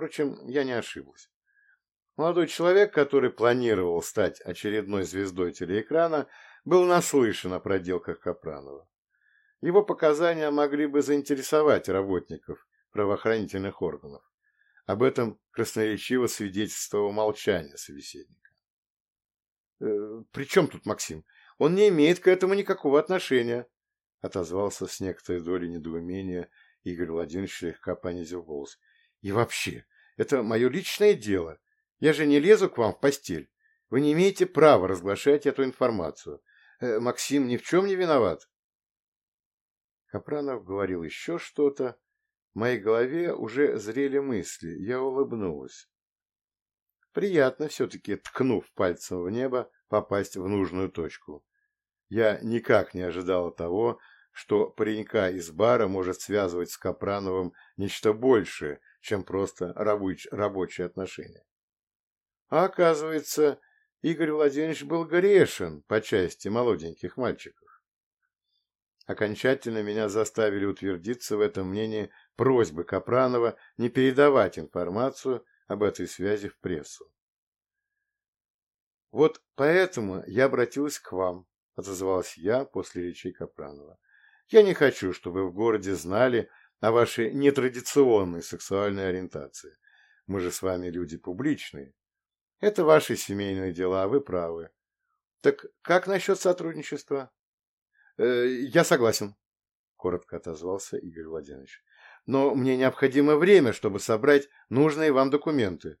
Впрочем, я не ошиблась. Молодой человек, который планировал стать очередной звездой телеэкрана, был наслышан о проделках Капранова. Его показания могли бы заинтересовать работников правоохранительных органов. Об этом красноречиво свидетельствовало молчание собеседника. «Э, «При чем тут Максим? Он не имеет к этому никакого отношения», отозвался с некоторой долей недоумения Игорь Владимирович, слегка понизил голос. «И вообще, это мое личное дело. Я же не лезу к вам в постель. Вы не имеете права разглашать эту информацию. Э, Максим ни в чем не виноват». Капранов говорил еще что-то. В моей голове уже зрели мысли. Я улыбнулась. Приятно все-таки, ткнув пальцем в небо, попасть в нужную точку. Я никак не ожидала того, что паренька из бара может связывать с Капрановым нечто большее, чем просто рабоч рабочие отношения. А оказывается, Игорь Владимирович был грешен по части молоденьких мальчиков. Окончательно меня заставили утвердиться в этом мнении просьбы Капранова не передавать информацию об этой связи в прессу. «Вот поэтому я обратилась к вам», — отозвалась я после речи Капранова. «Я не хочу, чтобы в городе знали о вашей нетрадиционной сексуальной ориентации. Мы же с вами люди публичные. Это ваши семейные дела, вы правы. Так как насчет сотрудничества?» Э, я согласен, коротко отозвался Игорь Владимирович. Но мне необходимо время, чтобы собрать нужные вам документы.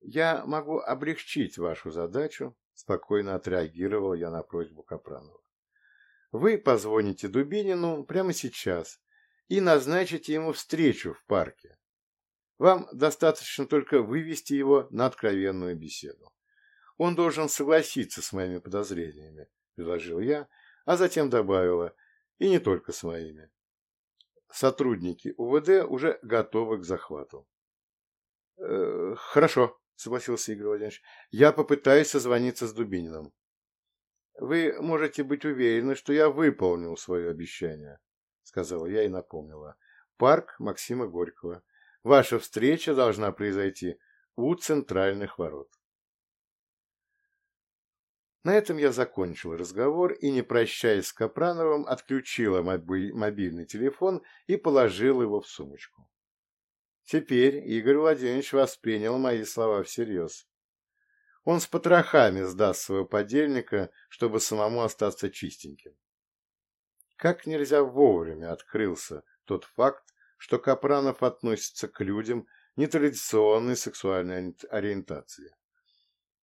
Я могу облегчить вашу задачу, спокойно отреагировал я на просьбу Капранова. Вы позвоните Дубинину прямо сейчас и назначите ему встречу в парке. Вам достаточно только вывести его на откровенную беседу. Он должен согласиться с моими подозрениями, предложил я а затем добавила, и не только с моими. Сотрудники УВД уже готовы к захвату. «Э, «Хорошо», — согласился Игорь Владимирович. «Я попытаюсь созвониться с Дубининым». «Вы можете быть уверены, что я выполнил свое обещание», — сказала я и напомнила. «Парк Максима Горького. Ваша встреча должна произойти у центральных ворот». На этом я закончил разговор и, не прощаясь с Капрановым, отключила мобильный телефон и положил его в сумочку. Теперь Игорь Владимирович воспринял мои слова всерьез. Он с потрохами сдаст своего подельника, чтобы самому остаться чистеньким. Как нельзя вовремя открылся тот факт, что Капранов относится к людям нетрадиционной сексуальной ориентации.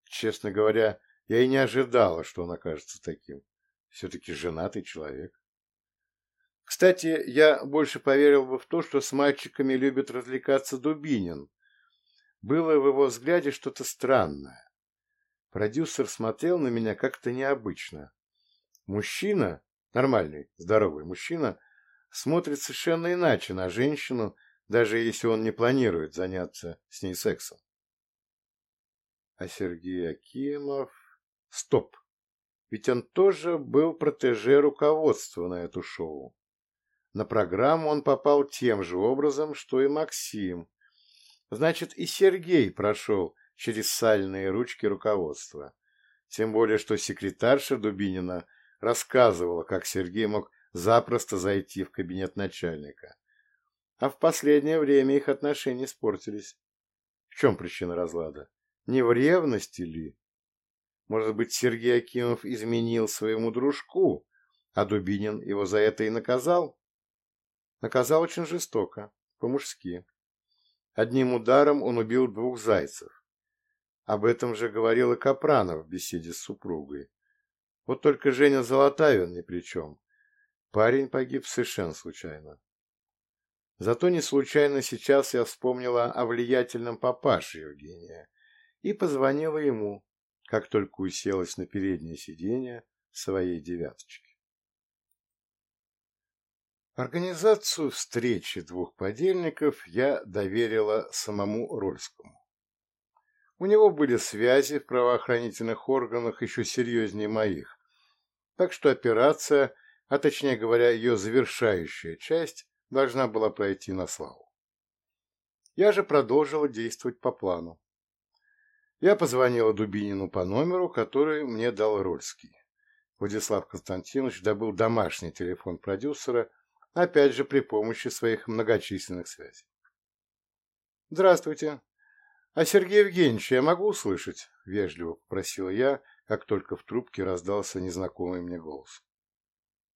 Честно говоря, я и не ожидала, что он окажется таким. Все-таки женатый человек. Кстати, я больше поверил бы в то, что с мальчиками любит развлекаться Дубинин. Было в его взгляде что-то странное. Продюсер смотрел на меня как-то необычно. Мужчина, нормальный, здоровый мужчина, смотрит совершенно иначе на женщину, даже если он не планирует заняться с ней сексом. А Сергей Акимов... Стоп. Ведь он тоже был протеже руководства на эту шоу. На программу он попал тем же образом, что и Максим. Значит, и Сергей прошел через сальные ручки руководства. Тем более, что секретарша Дубинина рассказывала, как Сергей мог запросто зайти в кабинет начальника. А в последнее время их отношения испортились. В чем причина разлада? Не в ревности ли? Может быть, Сергей Акимов изменил своему дружку, а Дубинин его за это и наказал? Наказал очень жестоко, по-мужски. Одним ударом он убил двух зайцев. Об этом же говорил и Капранов в беседе с супругой. Вот только Женя Золотавин ни при чем. Парень погиб совершенно случайно. Зато не случайно сейчас я вспомнила о влиятельном папаше Евгения и позвонила ему, как только уселась на переднее сиденье своей девяточки. Организацию встречи двух подельников я доверила самому Рольскому. У него были связи в правоохранительных органах еще серьезнее моих, так что операция, а точнее говоря, ее завершающая часть, должна была пройти на славу. Я же продолжила действовать по плану. Я позвонила Дубинину по номеру, который мне дал Рольский. Владислав Константинович добыл домашний телефон продюсера, опять же при помощи своих многочисленных связей. «Здравствуйте. А Сергей Евгеньевич я могу услышать?» — вежливо попросила я, как только в трубке раздался незнакомый мне голос.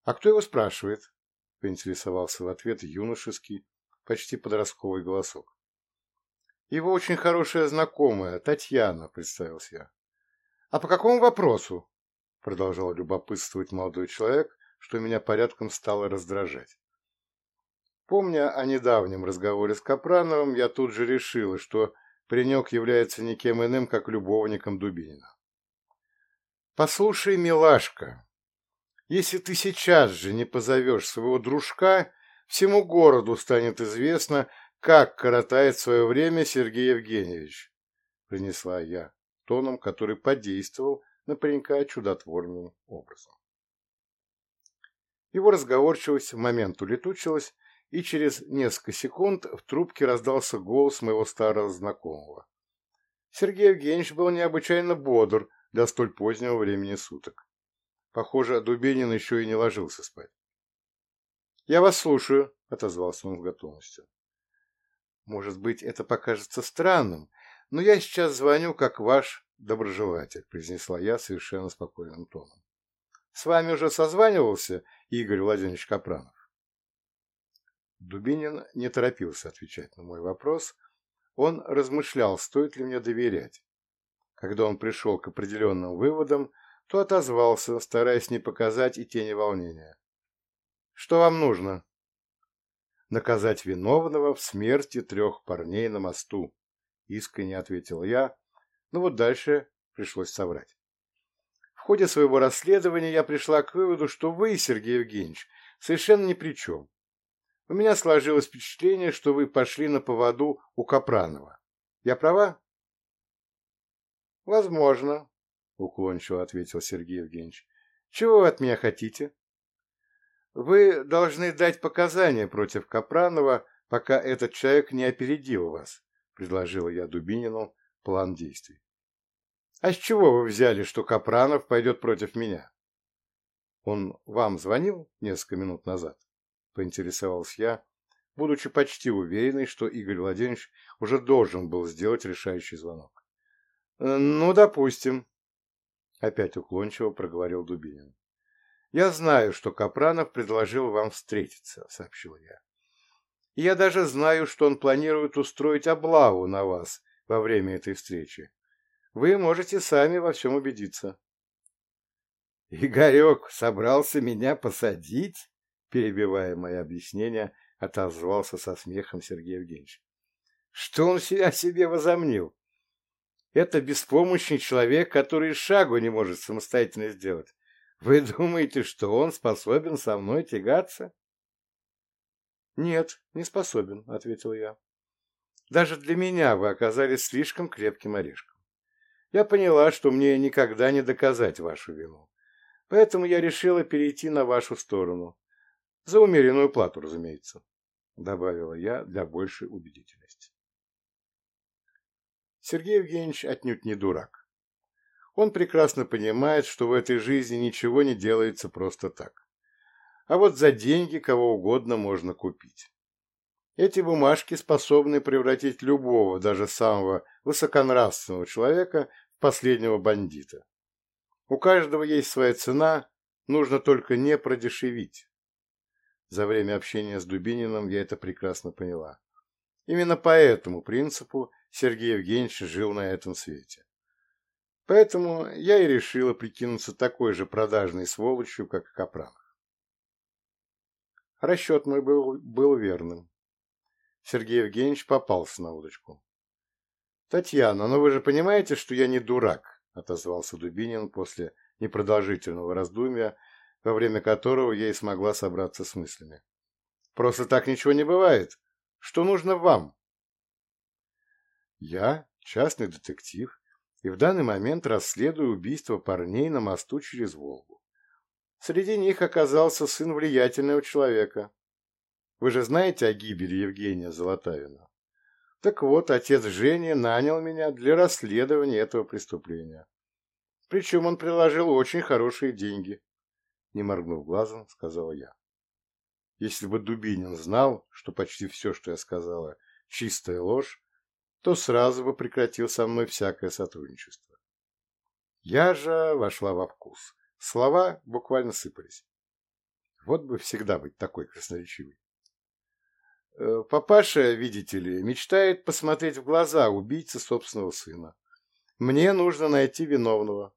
«А кто его спрашивает?» — поинтересовался в ответ юношеский, почти подростковый голосок. «Его очень хорошая знакомая, Татьяна», — представился я. «А по какому вопросу?» — продолжал любопытствовать молодой человек, что меня порядком стало раздражать. Помня о недавнем разговоре с Капрановым, я тут же решила, что Паренек является никем иным, как любовником Дубинина. «Послушай, милашка, если ты сейчас же не позовешь своего дружка, всему городу станет известно, как коротает свое время Сергей Евгеньевич», — принесла я тоном, который подействовал на паренька чудотворным образом. Его разговорчивость в момент улетучилась, и через несколько секунд в трубке раздался голос моего старого знакомого. Сергей Евгеньевич был необычайно бодр для столь позднего времени суток. Похоже, Дубинин еще и не ложился спать. «Я вас слушаю», — отозвался он с готовностью. «Может быть, это покажется странным, но я сейчас звоню как ваш доброжелатель», — произнесла я совершенно спокойным тоном. «С вами уже созванивался Игорь Владимирович Капранов?» Дубинин не торопился отвечать на мой вопрос. Он размышлял, стоит ли мне доверять. Когда он пришел к определенным выводам, то отозвался, стараясь не показать и тени волнения. «Что вам нужно?» «Наказать виновного в смерти трех парней на мосту», — искренне ответил я, но вот дальше пришлось соврать. В ходе своего расследования я пришла к выводу, что вы, Сергей Евгеньевич, совершенно ни при чем. У меня сложилось впечатление, что вы пошли на поводу у Капранова. Я права? Возможно, уклончиво ответил Сергей Евгеньевич. Чего вы от меня хотите? Вы должны дать показания против Капранова, пока этот человек не опередил вас, предложила я Дубинину план действий. А с чего вы взяли, что Капранов пойдет против меня? Он вам звонил несколько минут назад? поинтересовался я, будучи почти уверенной, что Игорь Владимирович уже должен был сделать решающий звонок. «Э, «Ну, допустим», — опять уклончиво проговорил Дубинин. «Я знаю, что Капранов предложил вам встретиться», — сообщил я. «Я даже знаю, что он планирует устроить облаву на вас во время этой встречи. Вы можете сами во всем убедиться». «Игорек собрался меня посадить?» перебивая мои объяснения, отозвался со смехом Сергей Евгеньевич. Что он себя себе возомнил? Это беспомощный человек, который шагу не может самостоятельно сделать. Вы думаете, что он способен со мной тягаться? Нет, не способен, ответил я. Даже для меня вы оказались слишком крепким орешком. Я поняла, что мне никогда не доказать вашу вину. Поэтому я решила перейти на вашу сторону. За умеренную плату, разумеется, добавила я для большей убедительности. Сергей Евгеньевич отнюдь не дурак. Он прекрасно понимает, что в этой жизни ничего не делается просто так. А вот за деньги кого угодно можно купить. Эти бумажки способны превратить любого, даже самого высоконравственного человека в последнего бандита. У каждого есть своя цена, нужно только не продешевить. За время общения с Дубининым я это прекрасно поняла. Именно по этому принципу Сергей Евгеньевич жил на этом свете. Поэтому я и решила прикинуться такой же продажной сволочью, как и Капранов. Расчет мой был, был верным. Сергей Евгеньевич попался на удочку. «Татьяна, но вы же понимаете, что я не дурак», — отозвался Дубинин после непродолжительного раздумья, во время которого я и смогла собраться с мыслями. Просто так ничего не бывает. Что нужно вам? Я частный детектив и в данный момент расследую убийство парней на мосту через Волгу. Среди них оказался сын влиятельного человека. Вы же знаете о гибели Евгения Золотавина? Так вот, отец Жени нанял меня для расследования этого преступления. Причем он приложил очень хорошие деньги. Не моргнув глазом, сказала я. Если бы Дубинин знал, что почти все, что я сказала, чистая ложь, то сразу бы прекратил со мной всякое сотрудничество. Я же вошла во вкус. Слова буквально сыпались. Вот бы всегда быть такой красноречивой. Э, папаша, видите ли, мечтает посмотреть в глаза убийцы собственного сына. Мне нужно найти виновного.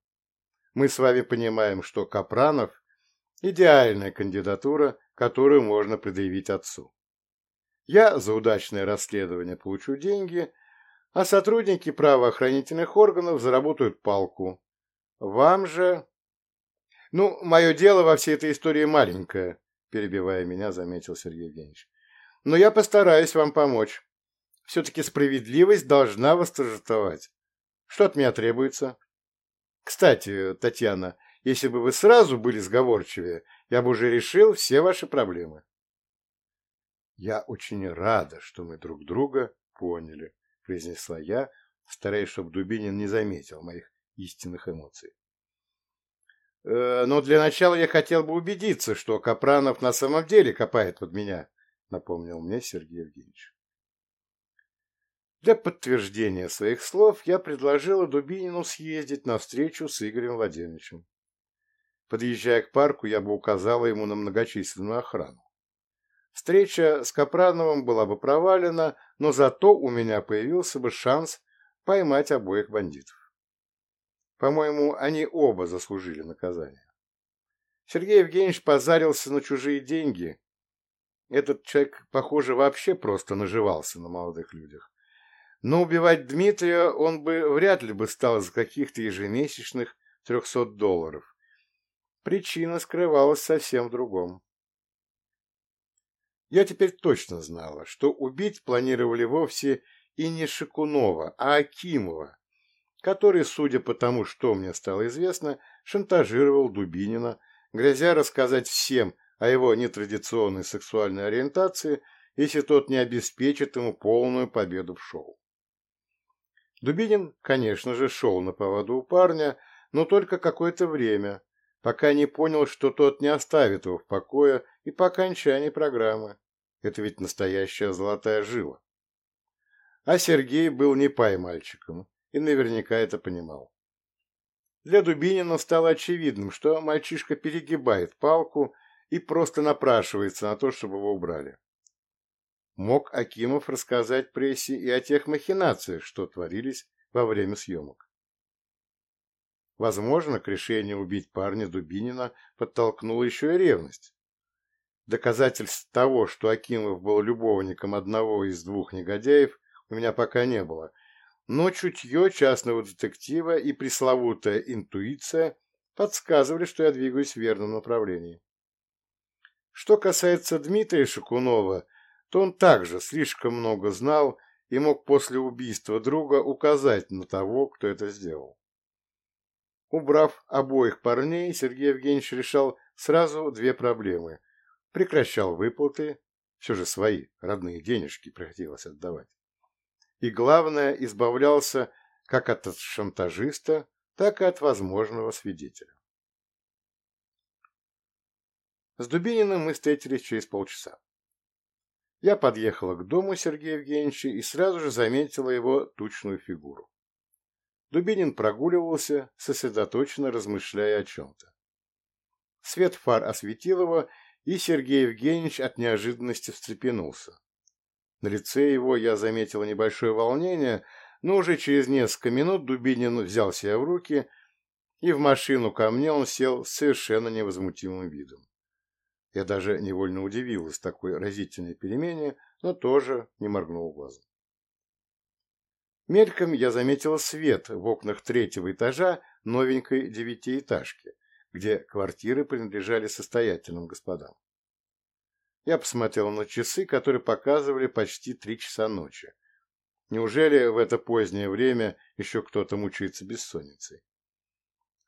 Мы с вами понимаем, что Капранов – идеальная кандидатура, которую можно предъявить отцу. Я за удачное расследование получу деньги, а сотрудники правоохранительных органов заработают палку. Вам же... Ну, мое дело во всей этой истории маленькое, перебивая меня, заметил Сергей Евгеньевич но я постараюсь вам помочь. Все-таки справедливость должна восторжествовать. Что от меня требуется? Кстати, Татьяна, если бы вы сразу были сговорчивее, я бы уже решил все ваши проблемы. Я очень рада, что мы друг друга поняли, произнесла я, стараясь, чтобы Дубинин не заметил моих истинных эмоций. «Э, но для начала я хотел бы убедиться, что Капранов на самом деле копает под меня, напомнил мне Сергей Евгеньевич. Для подтверждения своих слов я предложила Дубинину съездить на встречу с Игорем Владимировичем. Подъезжая к парку, я бы указала ему на многочисленную охрану. Встреча с Капрановым была бы провалена, но зато у меня появился бы шанс поймать обоих бандитов. По-моему, они оба заслужили наказание. Сергей Евгеньевич позарился на чужие деньги, этот человек, похоже, вообще просто наживался на молодых людях. Но убивать Дмитрия он бы вряд ли бы стал за каких-то ежемесячных 300 долларов. Причина скрывалась совсем в другом. Я теперь точно знала, что убить планировали вовсе и не Шикунова, а Акимова, который, судя по тому, что мне стало известно, шантажировал Дубинина, грозя рассказать всем о его нетрадиционной сексуальной ориентации, если тот не обеспечит ему полную победу в шоу. Дубинин, конечно же, шел на поводу у парня, но только какое-то время, пока не понял, что тот не оставит его в покое и по окончании программы. Это ведь настоящая золотая жила. А Сергей был не пай-мальчиком и наверняка это понимал. Для Дубинина стало очевидным, что мальчишка перегибает палку и просто напрашивается на то, чтобы его убрали. Мог Акимов рассказать прессе и о тех махинациях, что творились во время съемок. Возможно, к решению убить парня Дубинина подтолкнула еще и ревность. Доказательств того, что Акимов был любовником одного из двух негодяев, у меня пока не было, но чутье частного детектива и пресловутая интуиция подсказывали, что я двигаюсь в верном направлении. Что касается Дмитрия Шакунова, то он также слишком много знал и мог после убийства друга указать на того, кто это сделал. Убрав обоих парней, Сергей Евгеньевич решал сразу две проблемы. Прекращал выплаты, все же свои, родные денежки приходилось отдавать. И главное, избавлялся как от шантажиста, так и от возможного свидетеля. С Дубининым мы встретились через полчаса. Я подъехала к дому Сергея Евгеньевича и сразу же заметила его тучную фигуру. Дубинин прогуливался, сосредоточенно размышляя о чем-то. Свет фар осветил его, и Сергей Евгеньевич от неожиданности встрепенулся. На лице его я заметила небольшое волнение, но уже через несколько минут Дубинин взял себя в руки, и в машину ко мне он сел с совершенно невозмутимым видом. Я даже невольно удивилась такой разительной перемене, но тоже не моргнул глазом. Мельком я заметила свет в окнах третьего этажа новенькой девятиэтажки, где квартиры принадлежали состоятельным господам. Я посмотрел на часы, которые показывали почти три часа ночи. Неужели в это позднее время еще кто-то мучается бессонницей?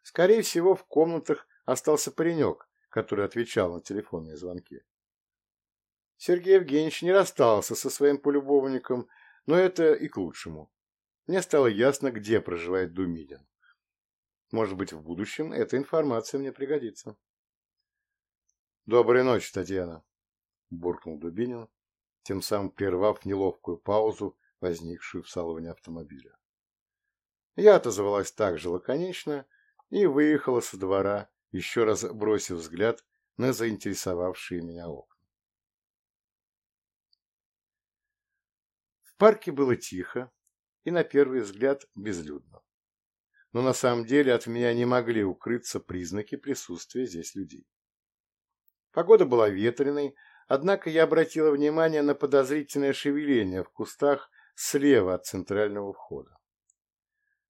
Скорее всего, в комнатах остался паренек, который отвечал на телефонные звонки. Сергей Евгеньевич не расстался со своим полюбовником, но это и к лучшему. Мне стало ясно, где проживает Думидин. Может быть, в будущем эта информация мне пригодится. «Доброй ночи, Татьяна!» – буркнул Дубинин, тем самым прервав неловкую паузу, возникшую в салоне автомобиля. Я отозвалась так же лаконично и выехала со двора, еще раз бросив взгляд на заинтересовавшие меня окна. В парке было тихо и, на первый взгляд, безлюдно. Но на самом деле от меня не могли укрыться признаки присутствия здесь людей. Погода была ветреной, однако я обратила внимание на подозрительное шевеление в кустах слева от центрального входа.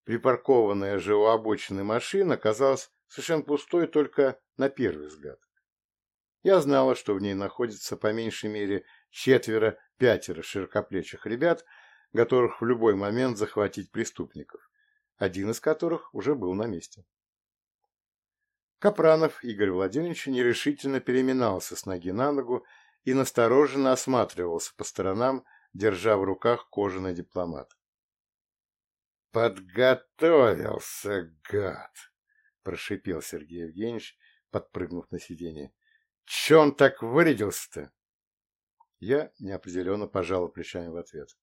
Припаркованная же у обочины машина казалась совершенно пустой только на первый взгляд. Я знала, что в ней находится по меньшей мере четверо-пятеро широкоплечих ребят, готовых в любой момент захватить преступников, один из которых уже был на месте. Капранов Игорь Владимирович нерешительно переминался с ноги на ногу и настороженно осматривался по сторонам, держа в руках кожаный дипломат. «Подготовился, гад!» — прошипел Сергей Евгеньевич, подпрыгнув на сиденье. «Че он так вырядился-то?» Я неопределенно пожал плечами в ответ.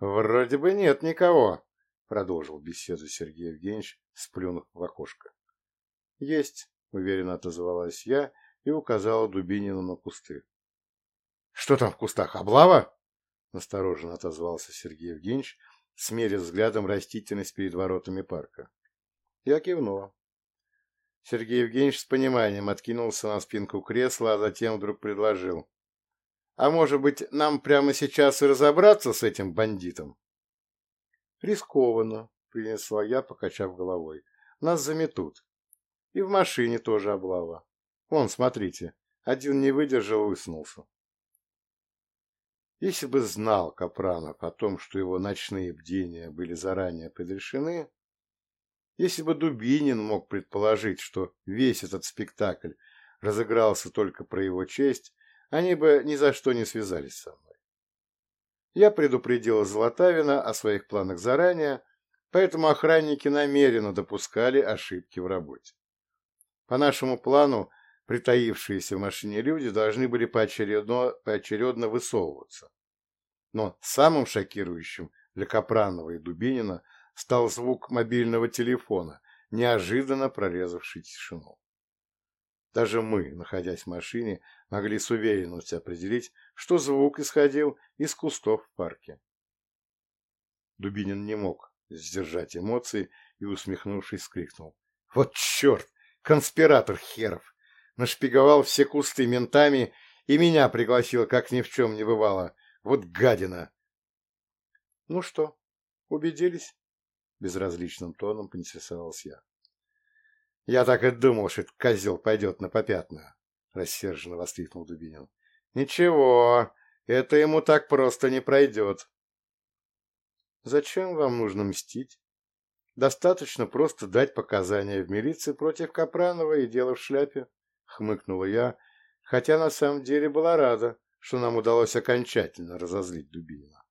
«Вроде бы нет никого», — продолжил беседу Сергей Евгеньевич, сплюнув в окошко. «Есть», — уверенно отозвалась я и указала Дубинину на кусты. «Что там в кустах, облава?» — настороженно отозвался Сергей Евгеньевич, смерив взглядом растительность перед воротами парка. Я кивнула. Сергей Евгеньевич с пониманием откинулся на спинку кресла, а затем вдруг предложил. «А может быть, нам прямо сейчас и разобраться с этим бандитом?» «Рискованно», — принесла я, покачав головой. «Нас заметут. И в машине тоже облава. Вон, смотрите, один не выдержал и высунулся. Если бы знал Капранов о том, что его ночные бдения были заранее предрешены, если бы Дубинин мог предположить, что весь этот спектакль разыгрался только про его честь, они бы ни за что не связались со мной. Я предупредил Золотавина о своих планах заранее, поэтому охранники намеренно допускали ошибки в работе. По нашему плану, притаившиеся в машине люди должны были поочередно, поочередно высовываться. Но самым шокирующим для Капранова и Дубинина стал звук мобильного телефона, неожиданно прорезавший тишину. Даже мы, находясь в машине, могли с уверенностью определить, что звук исходил из кустов в парке. Дубинин не мог сдержать эмоции и, усмехнувшись, скрикнул. «Вот черт! Конспиратор херов! Нашпиговал все кусты ментами и меня пригласил, как ни в чем не бывало. Вот гадина! Ну что, убедились? Безразличным тоном поинтересовался я. Я так и думал, что этот козел пойдет на попятную, рассерженно воскликнул Дубинин. Ничего, это ему так просто не пройдет. Зачем вам нужно мстить? Достаточно просто дать показания в милиции против Капранова и дело в шляпе, хмыкнула я, хотя на самом деле была рада, что нам удалось окончательно разозлить Дубинина.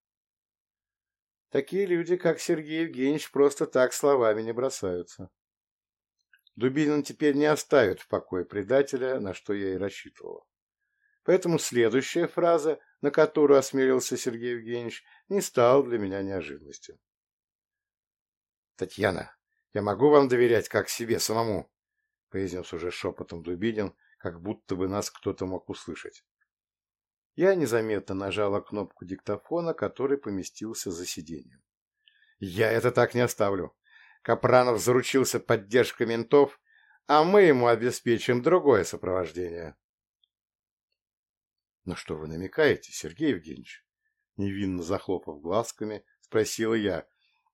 Такие люди, как Сергей Евгеньевич, просто так словами не бросаются. Дубинин теперь не оставит в покое предателя, на что я и рассчитывала. Поэтому следующая фраза, на которую осмелился Сергей Евгеньевич, не стала для меня неожиданностью. «Татьяна, я могу вам доверять как себе самому?» произнес уже шепотом Дубинин, как будто бы нас кто-то мог услышать. Я незаметно нажала кнопку диктофона, который поместился за сиденьем. «Я это так не оставлю. Капранов заручился поддержкой ментов, а мы ему обеспечим другое сопровождение». «На что вы намекаете, Сергей Евгеньевич?» Невинно захлопав глазками, спросила я,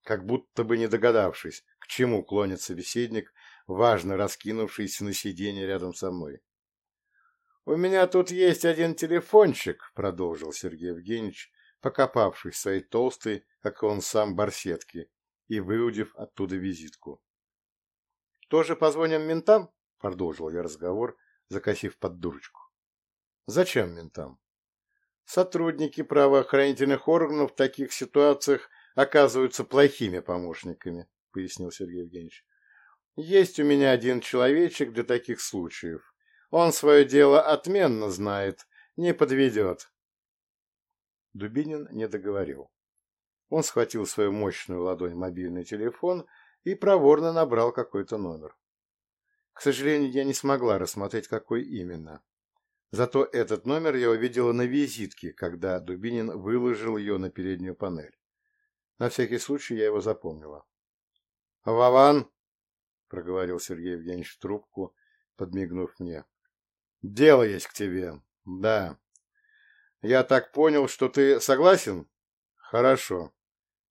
как будто бы не догадавшись, к чему клонит собеседник, важно раскинувшийся на сиденье рядом со мной. «У меня тут есть один телефончик», — продолжил Сергей Евгеньевич, покопавшись в своей толстой, как он сам, барсетке и выудив оттуда визитку. «Тоже позвоним ментам?» — продолжил я разговор, закосив под дурочку. «Зачем ментам?» Сотрудники правоохранительных органов в таких ситуациях оказываются плохими помощниками, пояснил Сергей Евгеньевич. Есть у меня один человечек для таких случаев. Он свое дело отменно знает, не подведет. Дубинин не договорил. Он схватил свою мощную ладонь мобильный телефон и проворно набрал какой-то номер. К сожалению, я не смогла рассмотреть, какой именно. Зато этот номер я увидела на визитке, когда Дубинин выложил ее на переднюю панель. На всякий случай я его запомнила. «Вован!» — проговорил Сергей Евгеньевич в трубку, подмигнув мне. «Дело есть к тебе. Да. Я так понял, что ты согласен? Хорошо.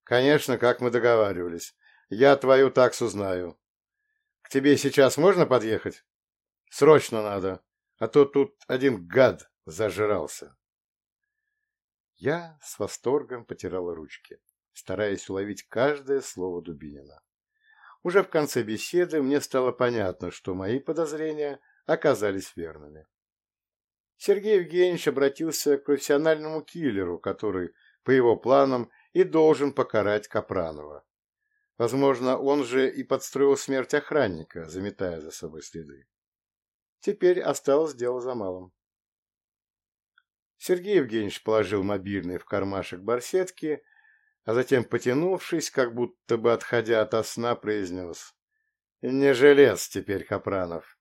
Конечно, как мы договаривались. Я твою таксу знаю. К тебе сейчас можно подъехать? Срочно надо, а то тут один гад зажрался. Я с восторгом потирала ручки, стараясь уловить каждое слово Дубинина. Уже в конце беседы мне стало понятно, что мои подозрения оказались верными. Сергей Евгеньевич обратился к профессиональному киллеру, который, по его планам, и должен покарать Капранова. Возможно, он же и подстроил смерть охранника, заметая за собой следы. Теперь осталось дело за малым. Сергей Евгеньевич положил мобильный в кармашек барсетки, а затем, потянувшись, как будто бы отходя от сна, произнес «Не желез теперь, Капранов».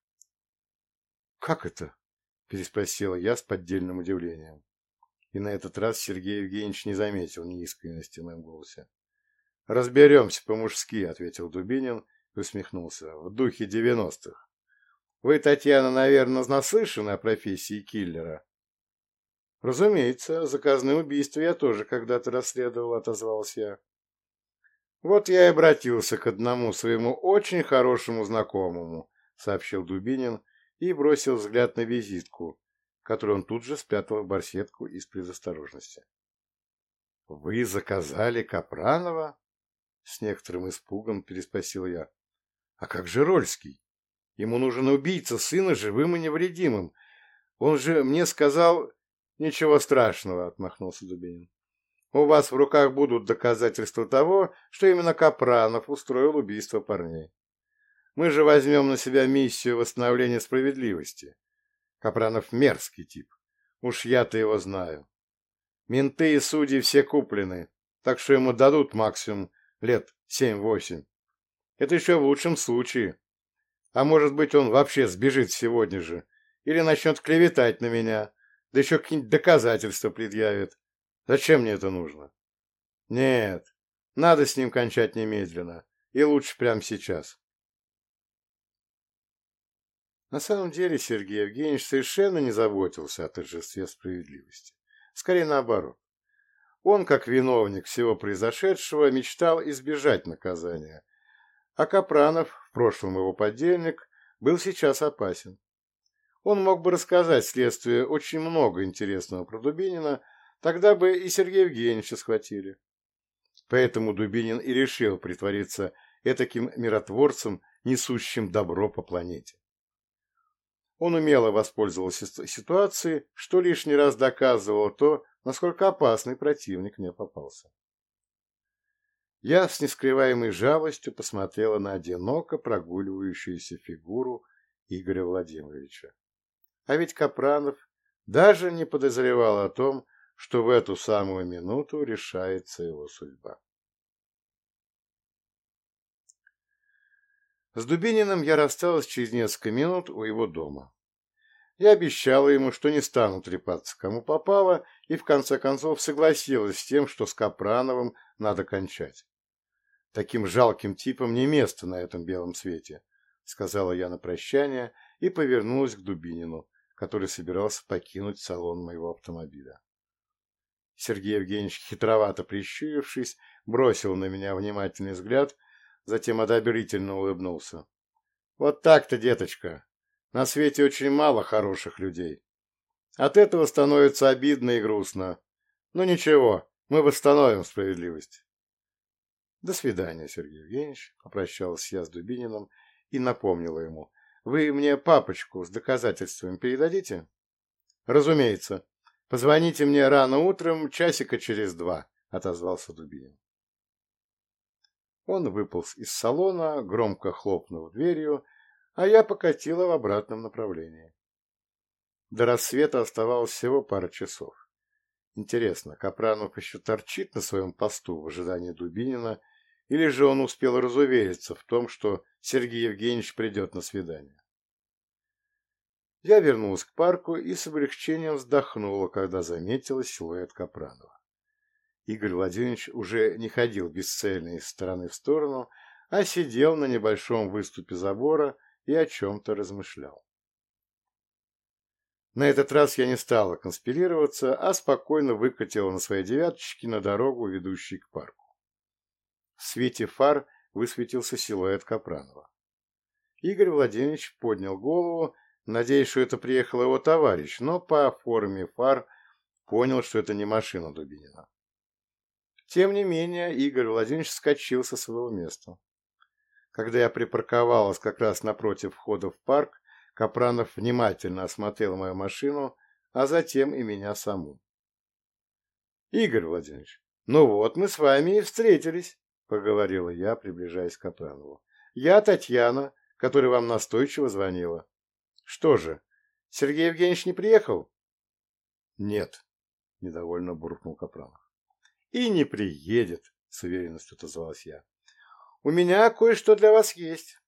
«Как это?» – переспросила я с поддельным удивлением. И на этот раз Сергей Евгеньевич не заметил неискренности в моем голосе. «Разберемся по-мужски», — ответил Дубинин и усмехнулся. «В духе девяностых. Вы, Татьяна, наверное, наслышаны о профессии киллера?» «Разумеется, заказное убийство я тоже когда-то расследовал», — отозвался я. «Вот я и обратился к одному своему очень хорошему знакомому», — сообщил Дубинин и бросил взгляд на визитку, которую он тут же спрятал в барсетку из предосторожности. «Вы заказали Капранова?» С некоторым испугом переспросил я. А как же Рольский? Ему нужен убийца сына живым и невредимым. Он же мне сказал... Ничего страшного, отмахнулся Дубинин. У вас в руках будут доказательства того, что именно Капранов устроил убийство парней. Мы же возьмем на себя миссию восстановления справедливости. Капранов мерзкий тип. Уж я-то его знаю. Менты и судьи все куплены, так что ему дадут максимум лет семь-восемь. Это еще в лучшем случае. А может быть, он вообще сбежит сегодня же. Или начнет клеветать на меня. Да еще какие-нибудь доказательства предъявит. Зачем мне это нужно? Нет, надо с ним кончать немедленно. И лучше прямо сейчас. На самом деле Сергей Евгеньевич совершенно не заботился о торжестве справедливости. Скорее наоборот. Он, как виновник всего произошедшего, мечтал избежать наказания. А Капранов, в прошлом его подельник, был сейчас опасен. Он мог бы рассказать следствию очень много интересного про Дубинина, тогда бы и Сергея Евгеньевича схватили. Поэтому Дубинин и решил притвориться этаким миротворцем, несущим добро по планете. Он умело воспользовался ситуацией, что лишний раз доказывало то, насколько опасный противник мне попался. Я с нескрываемой жалостью посмотрела на одиноко прогуливающуюся фигуру Игоря Владимировича. А ведь Капранов даже не подозревал о том, что в эту самую минуту решается его судьба. С Дубининым я рассталась через несколько минут у его дома. Я обещала ему, что не стану трепаться кому попало, и в конце концов согласилась с тем, что с Капрановым надо кончать. Таким жалким типом не место на этом белом свете, сказала я на прощание и повернулась к Дубинину, который собирался покинуть салон моего автомобиля. Сергей Евгеньевич, хитровато прищурившись, бросил на меня внимательный взгляд, затем одобрительно улыбнулся. «Вот так-то, деточка, на свете очень мало хороших людей. От этого становится обидно и грустно. Но ничего, мы восстановим справедливость. До свидания, Сергей Евгеньевич, попрощался я с Дубининым и напомнила ему. Вы мне папочку с доказательствами передадите? Разумеется. Позвоните мне рано утром, часика через два, — отозвался Дубинин. Он выполз из салона, громко хлопнув дверью, а я покатила в обратном направлении. До рассвета оставалось всего пара часов. Интересно, Капранов еще торчит на своем посту в ожидании Дубинина, или же он успел разувериться в том, что Сергей Евгеньевич придет на свидание? Я вернулась к парку и с облегчением вздохнула, когда заметила силуэт Капранова. Игорь Владимирович уже не ходил бесцельно из стороны в сторону, а сидел на небольшом выступе забора и о чем-то размышлял. На этот раз я не стала конспирироваться, а спокойно выкатила на своей девяточке на дорогу, ведущую к парку. В свете фар высветился силуэт Капранова. Игорь Владимирович поднял голову, надеясь, что это приехал его товарищ, но по форме фар понял, что это не машина Дубинина. Тем не менее, Игорь Владимирович скачал со своего места. Когда я припарковалась как раз напротив входа в парк, Капранов внимательно осмотрел мою машину, а затем и меня саму. «Игорь Владимирович, ну вот мы с вами и встретились», — поговорила я, приближаясь к Капранову. «Я Татьяна, которая вам настойчиво звонила. Что же, Сергей Евгеньевич не приехал?» «Нет», — недовольно буркнул Капранов. «И не приедет», — с уверенностью отозвалась я. «У меня кое-что для вас есть.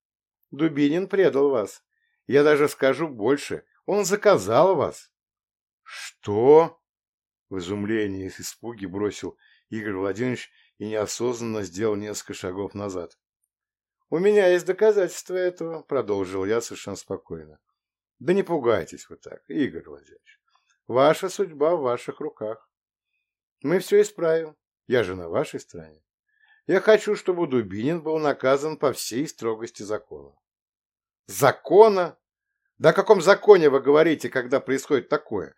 Дубинин предал вас. Я даже скажу больше. Он заказал вас. Что? В изумлении и испуге бросил Игорь Владимирович и неосознанно сделал несколько шагов назад. «У меня есть доказательства этого», — продолжил я совершенно спокойно. «Да не пугайтесь вы так, Игорь Владимирович. Ваша судьба в ваших руках. Мы все исправим. Я же на вашей стороне. Я хочу, чтобы Дубинин был наказан по всей строгости закона. Закона? Да о каком законе вы говорите, когда происходит такое?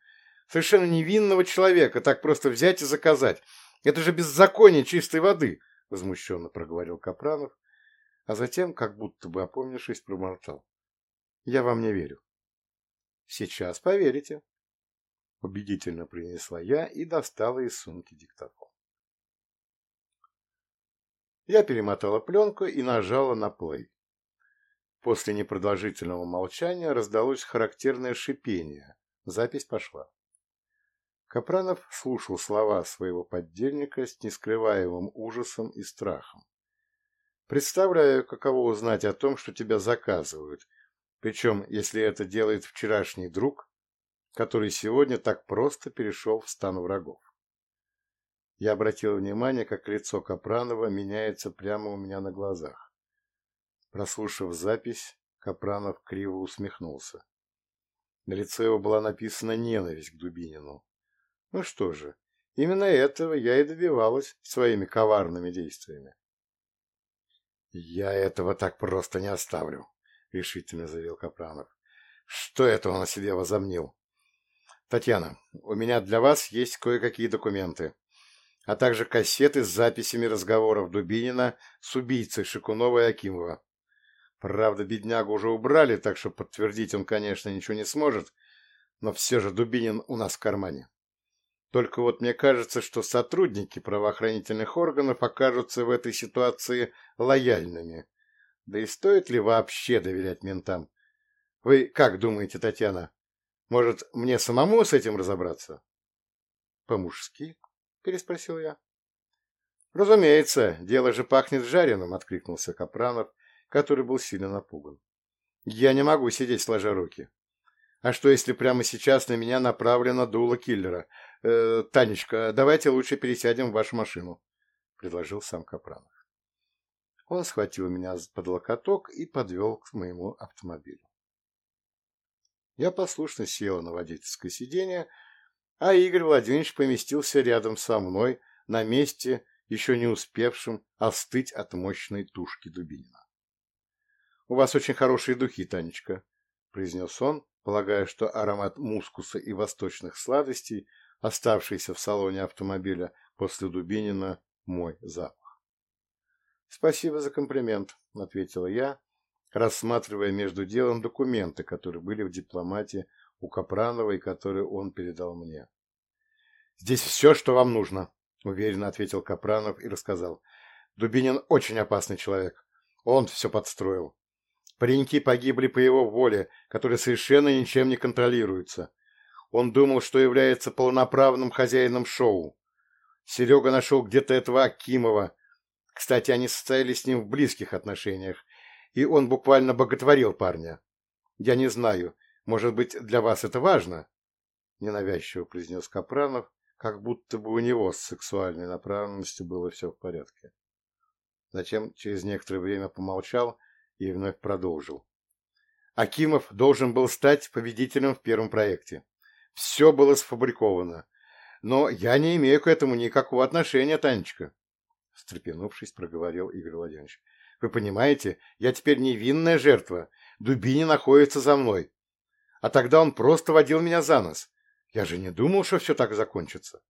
Совершенно невинного человека так просто взять и заказать. Это же беззаконие чистой воды, возмущенно проговорил Капранов, а затем, как будто бы опомнившись, промолчал. Я вам не верю. Сейчас поверите. Убедительно принесла я и достала из сумки диктофон. Я перемотала пленку и нажала на плей. После непродолжительного молчания раздалось характерное шипение. Запись пошла. Капранов слушал слова своего поддельника с нескрываемым ужасом и страхом. Представляю, каково узнать о том, что тебя заказывают, причем, если это делает вчерашний друг, который сегодня так просто перешел в стан врагов. Я обратил внимание, как лицо Капранова меняется прямо у меня на глазах. Прослушав запись, Капранов криво усмехнулся. На лице его была написана ненависть к Дубинину. Ну что же, именно этого я и добивалась своими коварными действиями. «Я этого так просто не оставлю», — решительно заявил Капранов. «Что это он о себе возомнил?» «Татьяна, у меня для вас есть кое-какие документы, а также кассеты с записями разговоров Дубинина с убийцей Шикунова и Акимова. Правда, беднягу уже убрали, так что подтвердить он, конечно, ничего не сможет, но все же Дубинин у нас в кармане. Только вот мне кажется, что сотрудники правоохранительных органов окажутся в этой ситуации лояльными. Да и стоит ли вообще доверять ментам? Вы как думаете, Татьяна? Может, мне самому с этим разобраться? По-мужски? Переспросил я. Разумеется, дело же пахнет жареным, откликнулся Капранов который был сильно напуган. «Я не могу сидеть сложа руки. А что, если прямо сейчас на меня направлено дуло киллера? Э, Танечка, давайте лучше пересядем в вашу машину», — предложил сам Капранов. Он схватил меня под локоток и подвел к моему автомобилю. Я послушно села на водительское сиденье, а Игорь Владимирович поместился рядом со мной на месте, еще не успевшем остыть от мощной тушки Дубинина. «У вас очень хорошие духи, Танечка», — произнес он, полагая, что аромат мускуса и восточных сладостей, оставшийся в салоне автомобиля после Дубинина, мой запах. «Спасибо за комплимент», — ответила я, рассматривая между делом документы, которые были в дипломате у Капранова и которые он передал мне. Здесь все, что вам нужно, уверенно ответил Капранов и рассказал. Дубинин очень опасный человек. Он все подстроил. Пареньки погибли по его воле, которая совершенно ничем не контролируется. Он думал, что является полноправным хозяином шоу. Серега нашел где-то этого Акимова. Кстати, они состояли с ним в близких отношениях, и он буквально боготворил парня. Я не знаю, может быть, для вас это важно? Ненавязчиво произнес Капранов, как будто бы у него с сексуальной направленностью было все в порядке. Затем через некоторое время помолчал и вновь продолжил. Акимов должен был стать победителем в первом проекте. Все было сфабриковано. Но я не имею к этому никакого отношения, Танечка. Встрепенувшись, проговорил Игорь Владимирович. Вы понимаете, я теперь невинная жертва. Дубини находится за мной. А тогда он просто водил меня за нос. Я же не думал, что все так закончится.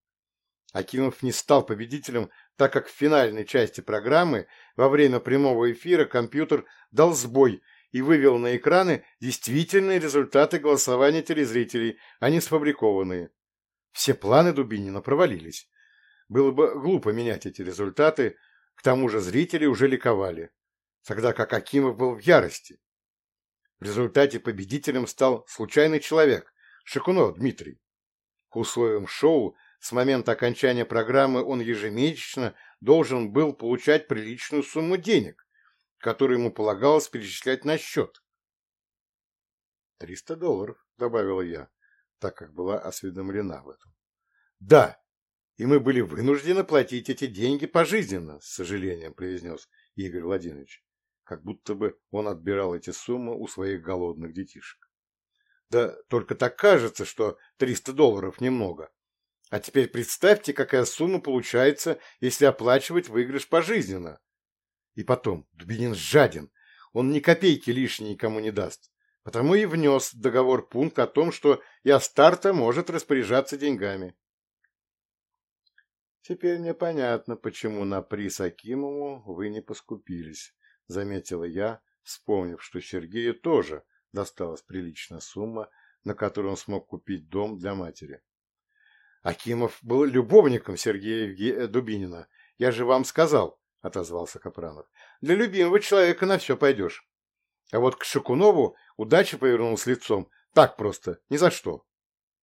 Акимов не стал победителем, так как в финальной части программы во время прямого эфира компьютер дал сбой и вывел на экраны действительные результаты голосования телезрителей, а не сфабрикованные. Все планы Дубинина провалились. Было бы глупо менять эти результаты, к тому же зрители уже ликовали, тогда как Акимов был в ярости. В результате победителем стал случайный человек, Шакунов Дмитрий. К условиям шоу с момента окончания программы он ежемесячно должен был получать приличную сумму денег, которую ему полагалось перечислять на счет. «Триста долларов», — добавила я, так как была осведомлена в этом. «Да, и мы были вынуждены платить эти деньги пожизненно», — с сожалением произнес Игорь Владимирович, как будто бы он отбирал эти суммы у своих голодных детишек. «Да только так кажется, что триста долларов немного. А теперь представьте, какая сумма получается, если оплачивать выигрыш пожизненно. И потом, Дубинин жаден, он ни копейки лишней никому не даст. Потому и внес в договор пункт о том, что и Астарта может распоряжаться деньгами. Теперь мне понятно, почему на приз Акимову вы не поскупились, заметила я, вспомнив, что Сергею тоже досталась приличная сумма, на которую он смог купить дом для матери. Акимов был любовником Сергея э, Дубинина. Я же вам сказал, — отозвался Капранов. Для любимого человека на все пойдешь. А вот к Шакунову удача повернулась лицом. Так просто, ни за что.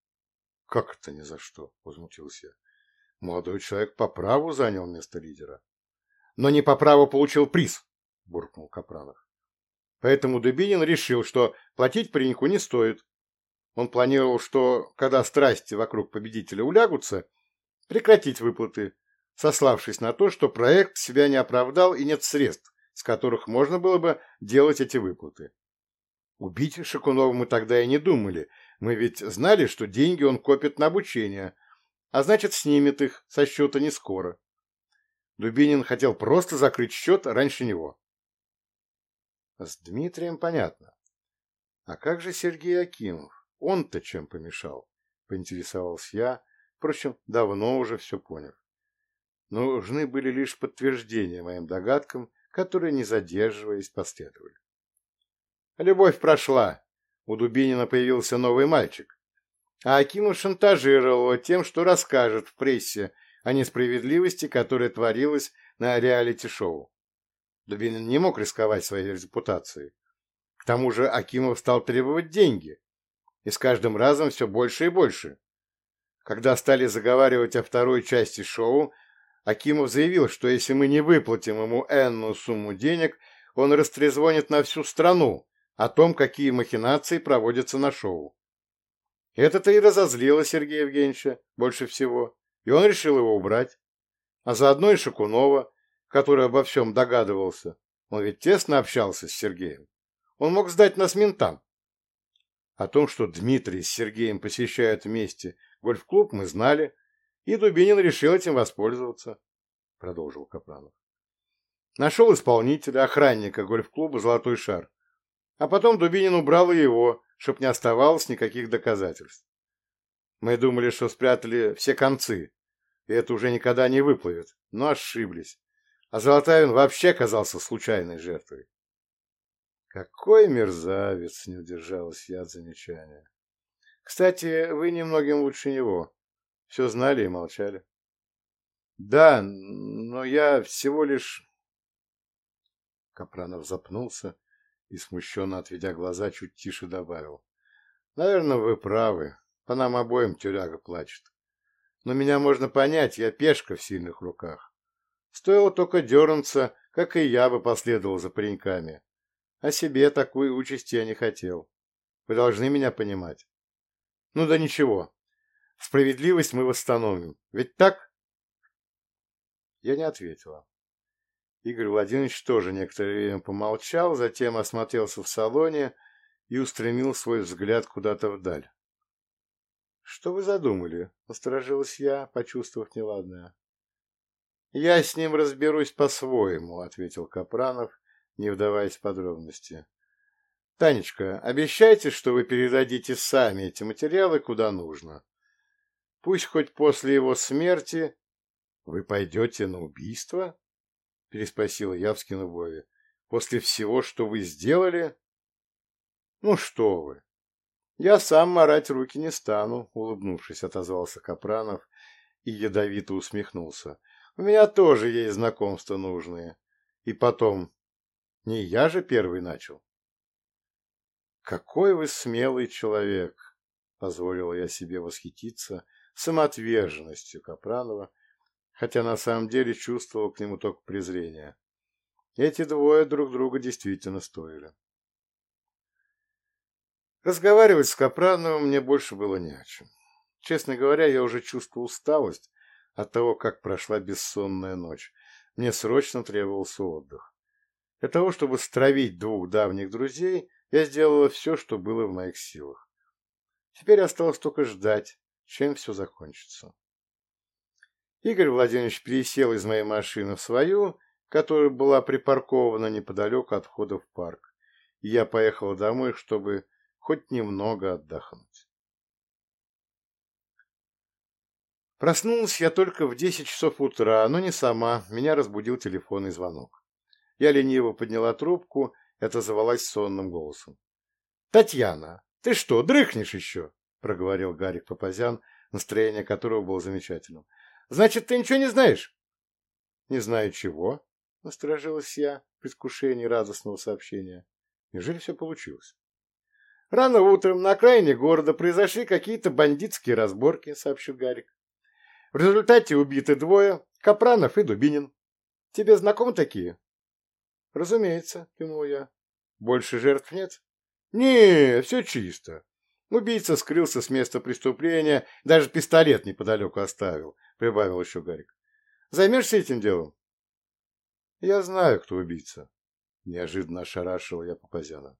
— Как это ни за что? — возмутился я. Молодой человек по праву занял место лидера. — Но не по праву получил приз, — буркнул Капранов. Поэтому Дубинин решил, что платить пареньку не стоит, он планировал, что, когда страсти вокруг победителя улягутся, прекратить выплаты, сославшись на то, что проект себя не оправдал и нет средств, с которых можно было бы делать эти выплаты. Убить Шакунова мы тогда и не думали, мы ведь знали, что деньги он копит на обучение, а значит снимет их со счета не скоро. Дубинин хотел просто закрыть счет раньше него. С Дмитрием понятно. А как же Сергей Акимов? Он-то чем помешал? Поинтересовался я, впрочем, давно уже все понял. Нужны были лишь подтверждения моим догадкам, которые, не задерживаясь, последовали. Любовь прошла. У Дубинина появился новый мальчик. А Акимов шантажировал тем, что расскажет в прессе о несправедливости, которая творилась на реалити-шоу. Дубинин не мог рисковать своей репутацией. К тому же Акимов стал требовать деньги, и с каждым разом все больше и больше. Когда стали заговаривать о второй части шоу, Акимов заявил, что если мы не выплатим ему энную сумму денег, он растрезвонит на всю страну о том, какие махинации проводятся на шоу. Это-то и разозлило Сергея Евгеньевича больше всего, и он решил его убрать. А заодно и Шакунова, который обо всем догадывался. Он ведь тесно общался с Сергеем. Он мог сдать нас ментам. О том, что Дмитрий с Сергеем посещают вместе гольф-клуб, мы знали, и Дубинин решил этим воспользоваться, — продолжил Капранов. Нашел исполнителя, охранника гольф-клуба «Золотой шар». А потом Дубинин убрал его, чтоб не оставалось никаких доказательств. Мы думали, что спрятали все концы, и это уже никогда не выплывет, но ошиблись. А Золотавин вообще оказался случайной жертвой. Какой мерзавец, не удержалась я от замечания. Кстати, вы немногим лучше него. Все знали и молчали. Да, но я всего лишь... Капранов запнулся и, смущенно отведя глаза, чуть тише добавил. Наверное, вы правы. По нам обоим тюряга плачет. Но меня можно понять, я пешка в сильных руках. Стоило только дернуться, как и я бы последовал за пареньками. А себе такую участь я не хотел. Вы должны меня понимать. Ну да ничего. Справедливость мы восстановим. Ведь так? Я не ответила. Игорь Владимирович тоже некоторое время помолчал, затем осмотрелся в салоне и устремил свой взгляд куда-то вдаль. «Что вы задумали?» — насторожилась я, почувствовав неладное. «Я с ним разберусь по-своему», — ответил Капранов, не вдаваясь в подробности. «Танечка, обещайте, что вы передадите сами эти материалы куда нужно. Пусть хоть после его смерти вы пойдете на убийство?» — переспросила я, вскинув брови. «После всего, что вы сделали?» «Ну что вы! Я сам марать руки не стану», — улыбнувшись, отозвался Капранов и ядовито усмехнулся. «У меня тоже есть знакомства нужные. И потом, не я же первый начал». «Какой вы смелый человек!» — позволил я себе восхититься самоотверженностью Капранова, хотя на самом деле чувствовал к нему только презрение. Эти двое друг друга действительно стоили. Разговаривать с Капрановым мне больше было не о чем. Честно говоря, я уже чувствовал усталость от того, как прошла бессонная ночь. Мне срочно требовался отдых. Для того, чтобы стравить двух давних друзей, я сделала все, что было в моих силах. Теперь осталось только ждать, чем все закончится. Игорь Владимирович пересел из моей машины в свою, которая была припаркована неподалеку от входа в парк, и я поехала домой, чтобы хоть немного отдохнуть. Проснулась я только в десять часов утра, но не сама, меня разбудил телефонный звонок. Я лениво подняла трубку и отозвалась сонным голосом. «Татьяна, ты что, дрыхнешь еще?» — проговорил Гарик Папазян, настроение которого было замечательным. «Значит, ты ничего не знаешь?» «Не знаю чего», — насторожилась я в предвкушении радостного сообщения. «Неужели все получилось?» Рано утром на окраине города произошли какие-то бандитские разборки, сообщил Гарик. В результате убиты двое, Капранов и Дубинин. Тебе знакомы такие? Разумеется, кивнул я. Больше жертв нет? Не, все чисто. Убийца скрылся с места преступления, даже пистолет неподалеку оставил, прибавил еще Гарик. Займешься этим делом? Я знаю, кто убийца. Неожиданно ошарашил я Папазяна.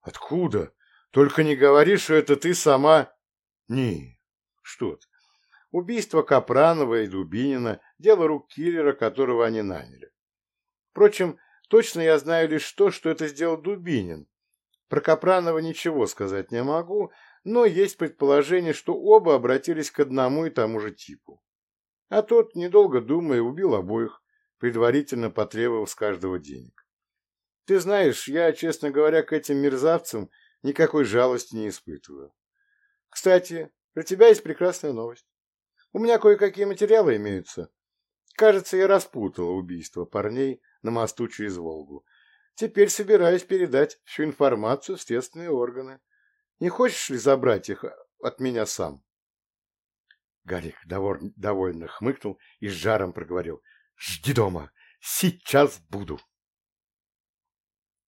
Откуда? Только не говори, что это ты сама... Не, что ты. Убийство Капранова и Дубинина – дело рук киллера, которого они наняли. Впрочем, точно я знаю лишь то, что это сделал Дубинин. Про Капранова ничего сказать не могу, но есть предположение, что оба обратились к одному и тому же типу. А тот, недолго думая, убил обоих, предварительно потребовав с каждого денег. Ты знаешь, я, честно говоря, к этим мерзавцам никакой жалости не испытываю. Кстати, для тебя есть прекрасная новость. У меня кое-какие материалы имеются. Кажется, я распутала убийство парней на мосту через Волгу. Теперь собираюсь передать всю информацию в следственные органы. Не хочешь ли забрать их от меня сам? Гарик довольно хмыкнул и с жаром проговорил. «Жди дома! Сейчас буду!»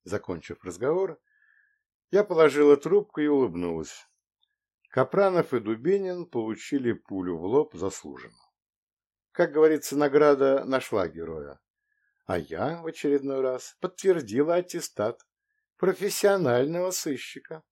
Закончив разговор, я положила трубку и улыбнулась. Капранов и Дубинин получили пулю в лоб заслуженно. Как говорится, награда нашла героя. А я в очередной раз подтвердила аттестат профессионального сыщика.